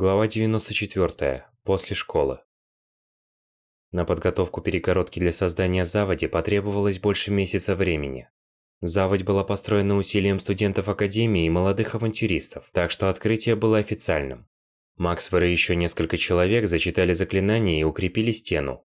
Глава 94. После школы. На подготовку перегородки для создания заводи потребовалось больше месяца времени. Заводь была построена усилием студентов Академии и молодых авантюристов, так что открытие было официальным. Максвер и еще несколько человек зачитали заклинания и укрепили стену.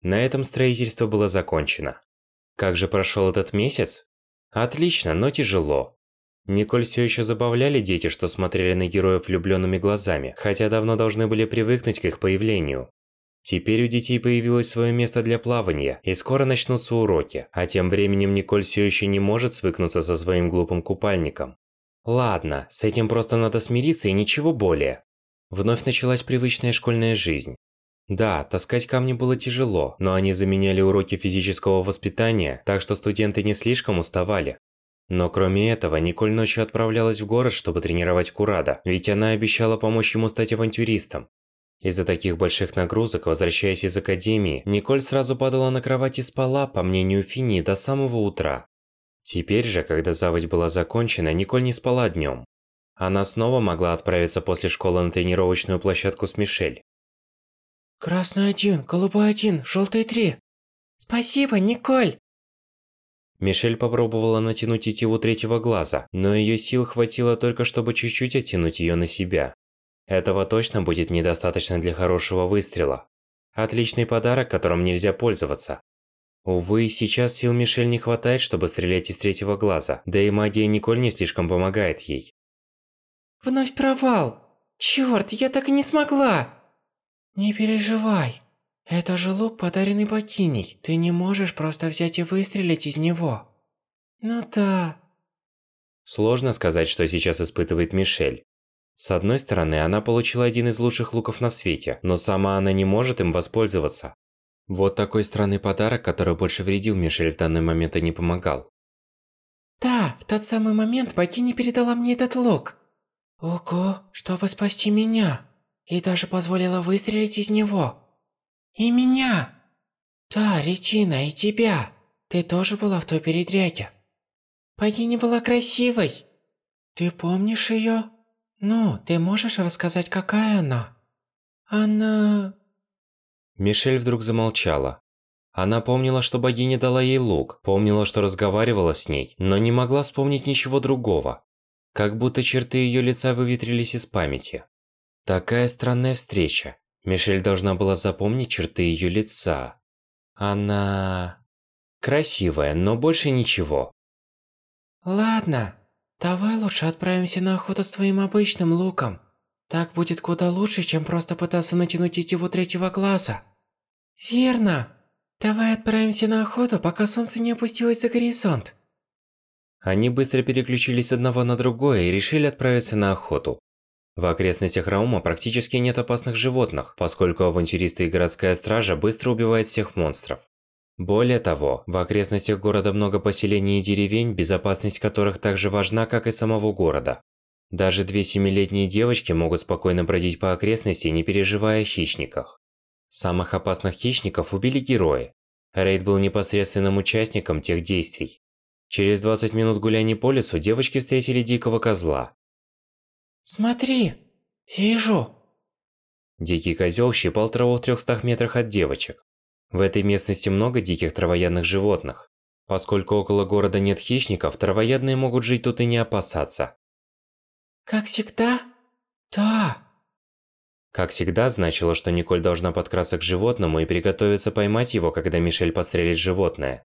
На этом строительство было закончено. Как же прошел этот месяц? Отлично, но тяжело. Николь все еще забавляли дети, что смотрели на героев влюбленными глазами, хотя давно должны были привыкнуть к их появлению. Теперь у детей появилось свое место для плавания, и скоро начнутся уроки, а тем временем Николь все еще не может свыкнуться со своим глупым купальником. Ладно, с этим просто надо смириться и ничего более. Вновь началась привычная школьная жизнь. Да, таскать камни было тяжело, но они заменяли уроки физического воспитания, так что студенты не слишком уставали. Но кроме этого, Николь ночью отправлялась в город, чтобы тренировать Курада, ведь она обещала помочь ему стать авантюристом. Из-за таких больших нагрузок, возвращаясь из академии, Николь сразу падала на кровать и спала, по мнению Фини, до самого утра. Теперь же, когда заводь была закончена, Николь не спала днем. Она снова могла отправиться после школы на тренировочную площадку с Мишель. Красный один, голубой один, желтый три. Спасибо, Николь! Мишель попробовала натянуть тетиву третьего глаза, но ее сил хватило только чтобы чуть-чуть оттянуть ее на себя. Этого точно будет недостаточно для хорошего выстрела. Отличный подарок, которым нельзя пользоваться. Увы, сейчас сил Мишель не хватает, чтобы стрелять из третьего глаза, да и магия Николь не слишком помогает ей. Вновь провал! Чёрт, я так и не смогла! Не переживай, это же лук, подаренный богиней. Ты не можешь просто взять и выстрелить из него. Ну да. Сложно сказать, что сейчас испытывает Мишель. С одной стороны, она получила один из лучших луков на свете, но сама она не может им воспользоваться. Вот такой странный подарок, который больше вредил Мишель в данный момент и не помогал. Да, в тот самый момент богиня передала мне этот лук. Ого, чтобы спасти меня. И даже позволила выстрелить из него. И меня! Да, Ретина, и тебя. Ты тоже была в той передряге. Богиня была красивой. Ты помнишь её? Ну, ты можешь рассказать, какая она? Она... Мишель вдруг замолчала. Она помнила, что богиня дала ей лук, помнила, что разговаривала с ней, но не могла вспомнить ничего другого. Как будто черты её лица выветрились из памяти. Такая странная встреча. Мишель должна была запомнить черты ее лица. Она... красивая, но больше ничего. Ладно, давай лучше отправимся на охоту своим обычным луком. Так будет куда лучше, чем просто пытаться натянуть тетиву третьего глаза. Верно. Давай отправимся на охоту, пока солнце не опустилось за горизонт. Они быстро переключились с одного на другое и решили отправиться на охоту. В окрестностях Раума практически нет опасных животных, поскольку авантюристы и городская стража быстро убивают всех монстров. Более того, в окрестностях города много поселений и деревень, безопасность которых так же важна, как и самого города. Даже две семилетние девочки могут спокойно бродить по окрестности, не переживая о хищниках. Самых опасных хищников убили герои. Рейд был непосредственным участником тех действий. Через 20 минут гуляния по лесу девочки встретили дикого козла. Смотри, вижу. Дикий козел щипал траву в 300 метрах от девочек. В этой местности много диких травоядных животных. Поскольку около города нет хищников, травоядные могут жить тут и не опасаться. Как всегда? Да. Как всегда, значило, что Николь должна подкрасться к животному и приготовиться поймать его, когда Мишель пострелит животное.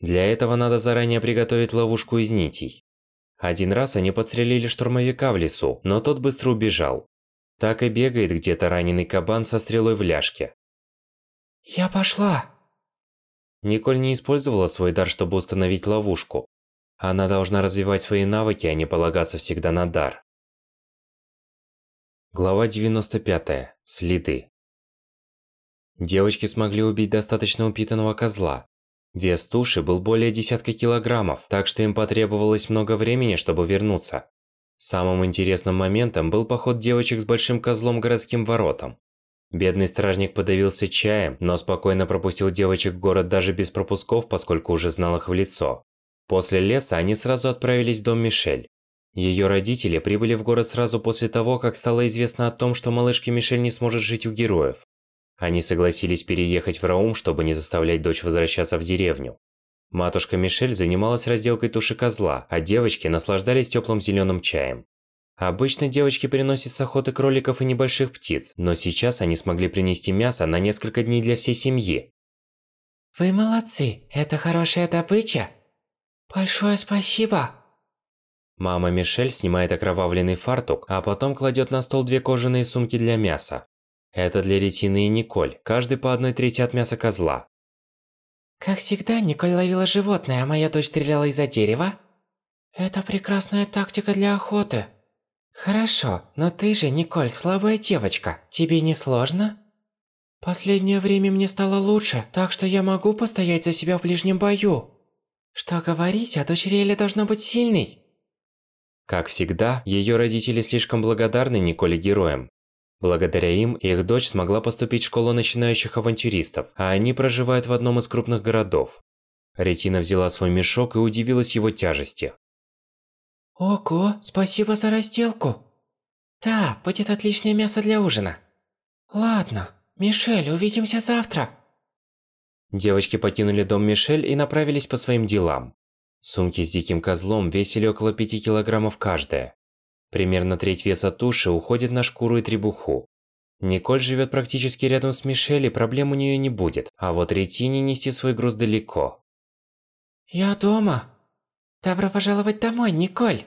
Для этого надо заранее приготовить ловушку из нитей. Один раз они подстрелили штурмовика в лесу, но тот быстро убежал. Так и бегает где-то раненый кабан со стрелой в ляжке. Я пошла. Николь не использовала свой дар, чтобы установить ловушку. Она должна развивать свои навыки, а не полагаться всегда на дар. Глава 95. Следы. Девочки смогли убить достаточно упитанного козла, Вес туши был более десятка килограммов, так что им потребовалось много времени, чтобы вернуться. Самым интересным моментом был поход девочек с большим козлом к городским воротам. Бедный стражник подавился чаем, но спокойно пропустил девочек в город даже без пропусков, поскольку уже знал их в лицо. После леса они сразу отправились в дом Мишель. Ее родители прибыли в город сразу после того, как стало известно о том, что малышке Мишель не сможет жить у героев. Они согласились переехать в Раум, чтобы не заставлять дочь возвращаться в деревню. Матушка Мишель занималась разделкой туши козла, а девочки наслаждались теплым зеленым чаем. Обычно девочки приносят с охоты кроликов и небольших птиц, но сейчас они смогли принести мясо на несколько дней для всей семьи. Вы молодцы, это хорошая добыча. Большое спасибо. Мама Мишель снимает окровавленный фартук, а потом кладет на стол две кожаные сумки для мяса. Это для Ретины и Николь, каждый по одной трети от мяса козла. Как всегда, Николь ловила животное, а моя дочь стреляла из-за дерева? Это прекрасная тактика для охоты. Хорошо, но ты же, Николь, слабая девочка. Тебе не сложно? Последнее время мне стало лучше, так что я могу постоять за себя в ближнем бою. Что говорить, а дочь Риэля должна быть сильной. Как всегда, ее родители слишком благодарны Николе героям. Благодаря им, их дочь смогла поступить в школу начинающих авантюристов, а они проживают в одном из крупных городов. Ретина взяла свой мешок и удивилась его тяжести. Ого, спасибо за разделку. Да, будет отличное мясо для ужина. Ладно, Мишель, увидимся завтра. Девочки покинули дом Мишель и направились по своим делам. Сумки с диким козлом весили около 5 килограммов каждая. Примерно треть веса туши уходит на шкуру и требуху. Николь живет практически рядом с Мишель, и проблем у нее не будет, а вот Ретине нести свой груз далеко. Я дома. Добро пожаловать домой, Николь.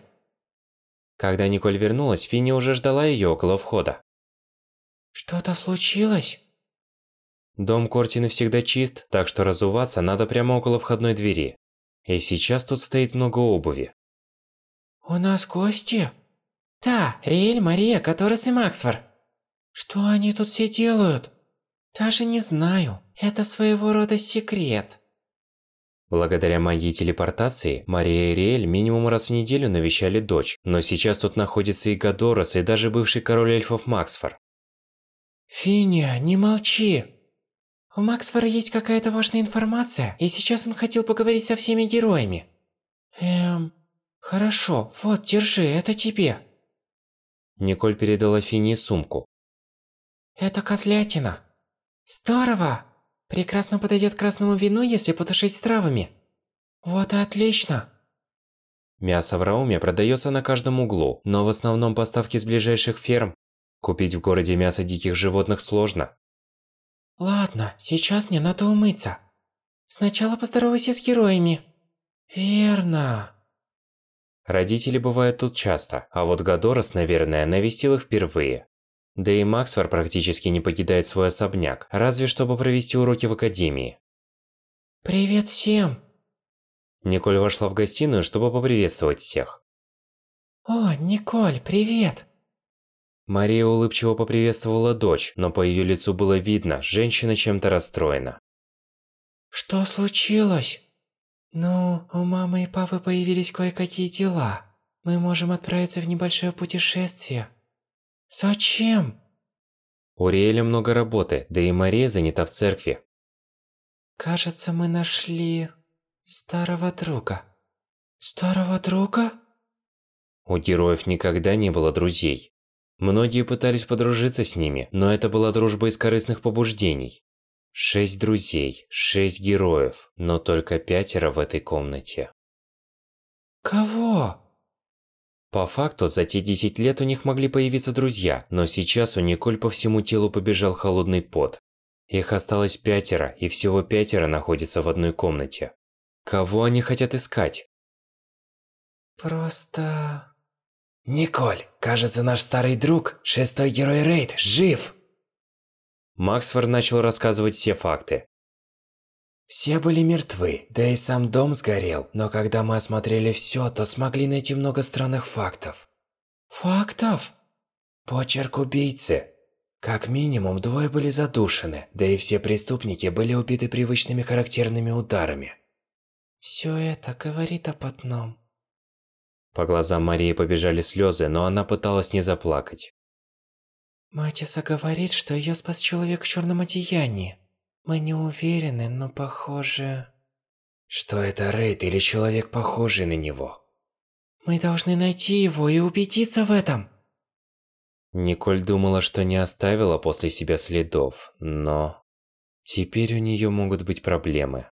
Когда Николь вернулась, Финни уже ждала ее около входа. Что-то случилось? Дом Кортины всегда чист, так что разуваться надо прямо около входной двери. И сейчас тут стоит много обуви. У нас гости? Да, Риэль, Мария, Которос и Максфор. Что они тут все делают? Даже не знаю. Это своего рода секрет. Благодаря магии телепортации, Мария и Риэль минимум раз в неделю навещали дочь, но сейчас тут находится и Гадорос, и даже бывший король эльфов Максфор. Финя, не молчи. У Максфора есть какая-то важная информация, и сейчас он хотел поговорить со всеми героями. Эм, хорошо, вот, держи, это тебе. Николь передала Фине сумку. Это козлятина. Здорово! Прекрасно подойдет к красному вину, если потушить с травами. Вот и отлично. Мясо в Рауме продается на каждом углу, но в основном поставки с ближайших ферм. Купить в городе мясо диких животных сложно. Ладно, сейчас мне надо умыться. Сначала поздоровайся с героями. Верно. Родители бывают тут часто, а вот Гадорос, наверное, навестил их впервые. Да и Максфор практически не покидает свой особняк, разве чтобы провести уроки в академии. Привет всем. Николь вошла в гостиную, чтобы поприветствовать всех. О, Николь, привет. Мария улыбчиво поприветствовала дочь, но по ее лицу было видно, женщина чем-то расстроена. Что случилось? Ну, у мамы и папы появились кое-какие дела. Мы можем отправиться в небольшое путешествие. Зачем? У Риэля много работы, да и Мария занята в церкви. Кажется, мы нашли старого друга. Старого друга? У героев никогда не было друзей. Многие пытались подружиться с ними, но это была дружба из корыстных побуждений. Шесть друзей, шесть героев, но только пятеро в этой комнате. Кого? По факту, за те 10 лет у них могли появиться друзья, но сейчас у Николь по всему телу побежал холодный пот. Их осталось пятеро, и всего пятеро находятся в одной комнате. Кого они хотят искать? Просто... Николь, кажется, наш старый друг, шестой герой Рейд, жив. Максфорд начал рассказывать все факты. Все были мертвы, да и сам дом сгорел, но когда мы осмотрели все, то смогли найти много странных фактов. Фактов? Почерк убийцы. Как минимум, двое были задушены, да и все преступники были убиты привычными характерными ударами. Все это говорит об одном. По глазам Марии побежали слезы, но она пыталась не заплакать. Матиса говорит, что ее спас человек в черном одеянии. Мы не уверены, но похоже... Что это Рейд или человек, похожий на него? Мы должны найти его и убедиться в этом. Николь думала, что не оставила после себя следов, но... Теперь у нее могут быть проблемы.